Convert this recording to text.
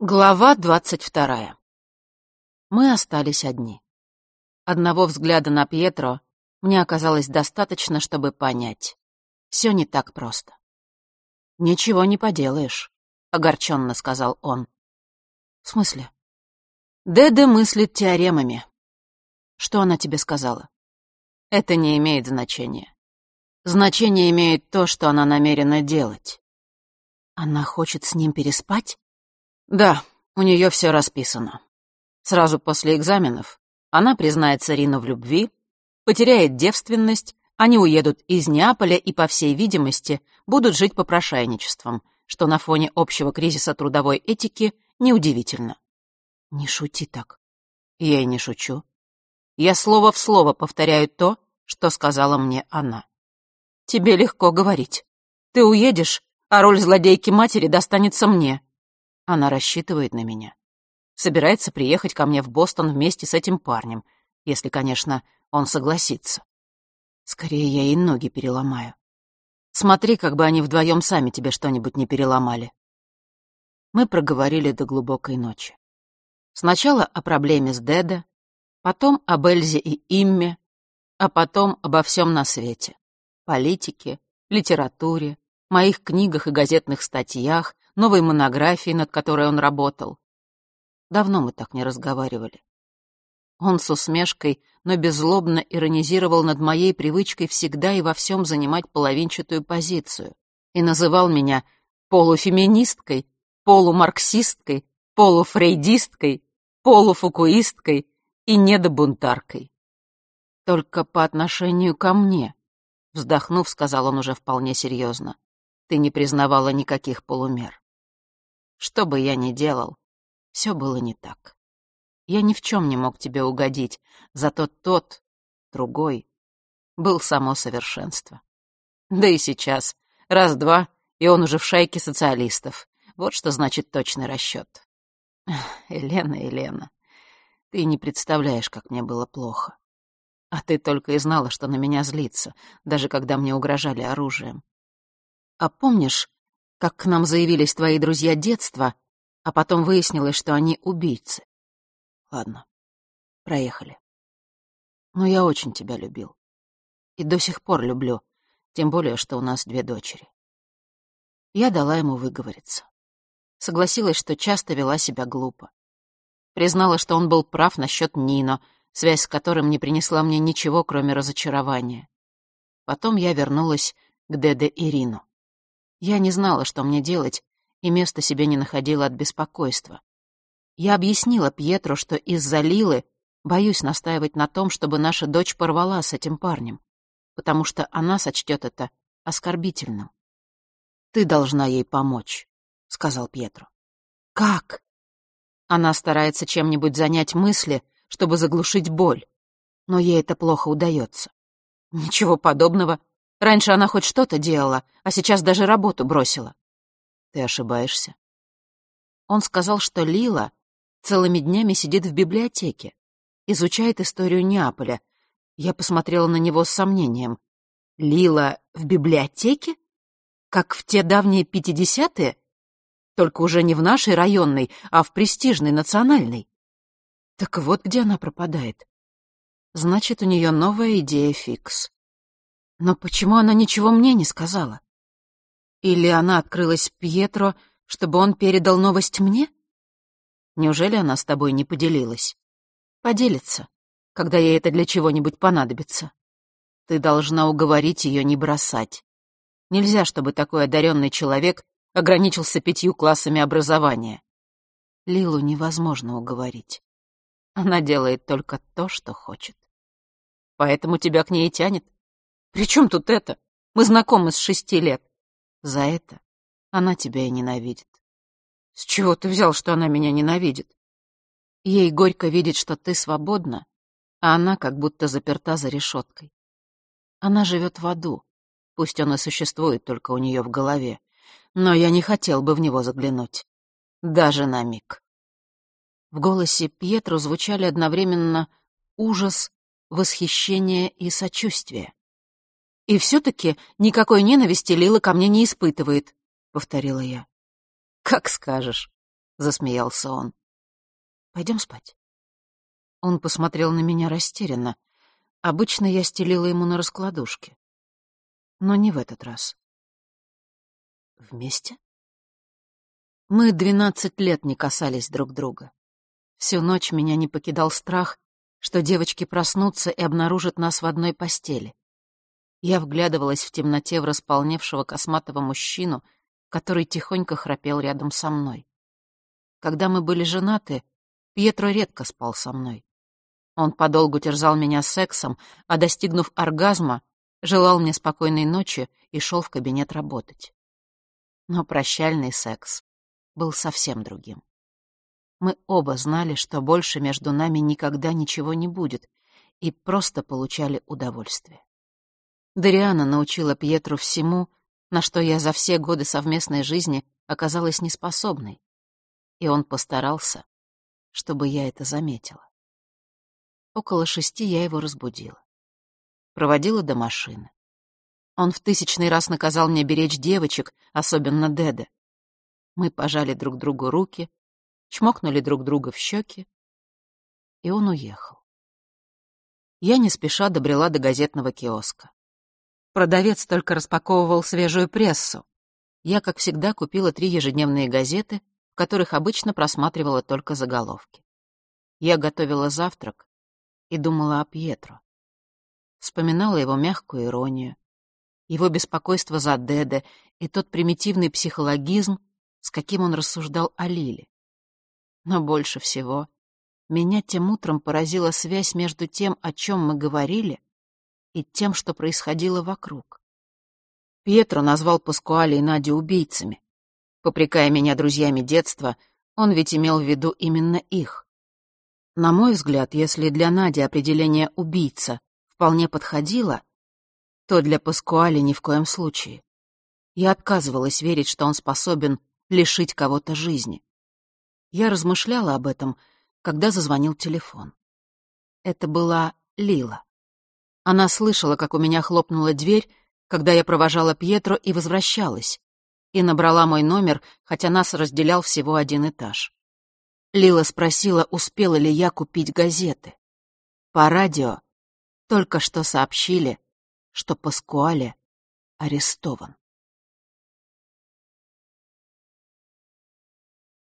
Глава двадцать вторая. Мы остались одни. Одного взгляда на Пьетро мне оказалось достаточно, чтобы понять. Все не так просто. «Ничего не поделаешь», — огорченно сказал он. «В смысле?» «Деде мыслит теоремами». «Что она тебе сказала?» «Это не имеет значения. Значение имеет то, что она намерена делать». «Она хочет с ним переспать?» Да, у нее все расписано. Сразу после экзаменов она признается Рину в любви, потеряет девственность, они уедут из Неаполя и, по всей видимости, будут жить попрошайничеством, что на фоне общего кризиса трудовой этики неудивительно. Не шути так. Я и не шучу. Я слово в слово повторяю то, что сказала мне она. Тебе легко говорить. Ты уедешь, а роль злодейки матери достанется мне. Она рассчитывает на меня. Собирается приехать ко мне в Бостон вместе с этим парнем, если, конечно, он согласится. Скорее, я ей ноги переломаю. Смотри, как бы они вдвоем сами тебе что-нибудь не переломали. Мы проговорили до глубокой ночи. Сначала о проблеме с Деда, потом об Эльзе и Имме, а потом обо всем на свете. Политике, литературе, моих книгах и газетных статьях, новой монографии, над которой он работал. Давно мы так не разговаривали. Он с усмешкой, но беззлобно иронизировал над моей привычкой всегда и во всем занимать половинчатую позицию и называл меня полуфеминисткой, полумарксисткой, полуфрейдисткой, полуфукуисткой и недобунтаркой. Только по отношению ко мне, вздохнув, сказал он уже вполне серьезно, ты не признавала никаких полумер. Что бы я ни делал, все было не так. Я ни в чем не мог тебе угодить, зато тот, другой, был само совершенство. Да и сейчас, раз-два, и он уже в шайке социалистов. Вот что значит точный расчет. Елена, Елена, ты не представляешь, как мне было плохо. А ты только и знала, что на меня злится, даже когда мне угрожали оружием. А помнишь, как к нам заявились твои друзья детства, а потом выяснилось, что они убийцы. Ладно, проехали. Но я очень тебя любил. И до сих пор люблю, тем более, что у нас две дочери. Я дала ему выговориться. Согласилась, что часто вела себя глупо. Признала, что он был прав насчет Нино, связь с которым не принесла мне ничего, кроме разочарования. Потом я вернулась к Деде Ирину. Я не знала, что мне делать, и места себе не находила от беспокойства. Я объяснила Пьетро, что из-за Лилы боюсь настаивать на том, чтобы наша дочь порвала с этим парнем, потому что она сочтет это оскорбительным. «Ты должна ей помочь», — сказал Пьетро. «Как?» Она старается чем-нибудь занять мысли, чтобы заглушить боль, но ей это плохо удается. «Ничего подобного. Раньше она хоть что-то делала, а сейчас даже работу бросила. Ты ошибаешься. Он сказал, что Лила целыми днями сидит в библиотеке, изучает историю Неаполя. Я посмотрела на него с сомнением. Лила в библиотеке? Как в те давние пятидесятые? Только уже не в нашей районной, а в престижной национальной. Так вот где она пропадает. Значит, у нее новая идея фикс. Но почему она ничего мне не сказала? Или она открылась Пьетро, чтобы он передал новость мне? Неужели она с тобой не поделилась? Поделится, когда ей это для чего-нибудь понадобится. Ты должна уговорить ее не бросать. Нельзя, чтобы такой одаренный человек ограничился пятью классами образования. Лилу невозможно уговорить. Она делает только то, что хочет. Поэтому тебя к ней тянет. При чем тут это? Мы знакомы с шести лет. За это она тебя и ненавидит. С чего ты взял, что она меня ненавидит? Ей горько видеть, что ты свободна, а она как будто заперта за решеткой. Она живет в аду, пусть он и существует только у нее в голове, но я не хотел бы в него заглянуть. Даже на миг. В голосе Пьетро звучали одновременно ужас, восхищение и сочувствие. «И все-таки никакой ненависти Лила ко мне не испытывает», — повторила я. «Как скажешь». — засмеялся он. «Пойдем спать». Он посмотрел на меня растерянно. Обычно я стелила ему на раскладушке. Но не в этот раз. Вместе? Мы двенадцать лет не касались друг друга. Всю ночь меня не покидал страх, что девочки проснутся и обнаружат нас в одной постели. Я вглядывалась в темноте в располневшего косматого мужчину, который тихонько храпел рядом со мной. Когда мы были женаты, Пьетро редко спал со мной. Он подолгу терзал меня сексом, а, достигнув оргазма, желал мне спокойной ночи и шел в кабинет работать. Но прощальный секс был совсем другим. Мы оба знали, что больше между нами никогда ничего не будет, и просто получали удовольствие. Дариана научила Пьетру всему, на что я за все годы совместной жизни оказалась неспособной, и он постарался, чтобы я это заметила. Около шести я его разбудила. Проводила до машины. Он в тысячный раз наказал мне беречь девочек, особенно Деде. Мы пожали друг другу руки, чмокнули друг друга в щеки, и он уехал. Я не спеша добрела до газетного киоска. Продавец только распаковывал свежую прессу. Я, как всегда, купила три ежедневные газеты, в которых обычно просматривала только заголовки. Я готовила завтрак и думала о Пьетро. Вспоминала его мягкую иронию, его беспокойство за Деде и тот примитивный психологизм, с каким он рассуждал о Лиле. Но больше всего меня тем утром поразила связь между тем, о чем мы говорили, и тем, что происходило вокруг. Пьетро назвал Паскуале и Надю убийцами. Попрекая меня друзьями детства, он ведь имел в виду именно их. На мой взгляд, если для Нади определение «убийца» вполне подходило, то для Паскуали ни в коем случае. Я отказывалась верить, что он способен лишить кого-то жизни. Я размышляла об этом, когда зазвонил телефон. Это была Лила. Она слышала, как у меня хлопнула дверь, когда я провожала Пьетро и возвращалась, и набрала мой номер, хотя нас разделял всего один этаж. Лила спросила, успела ли я купить газеты. По радио только что сообщили, что Паскуале арестован.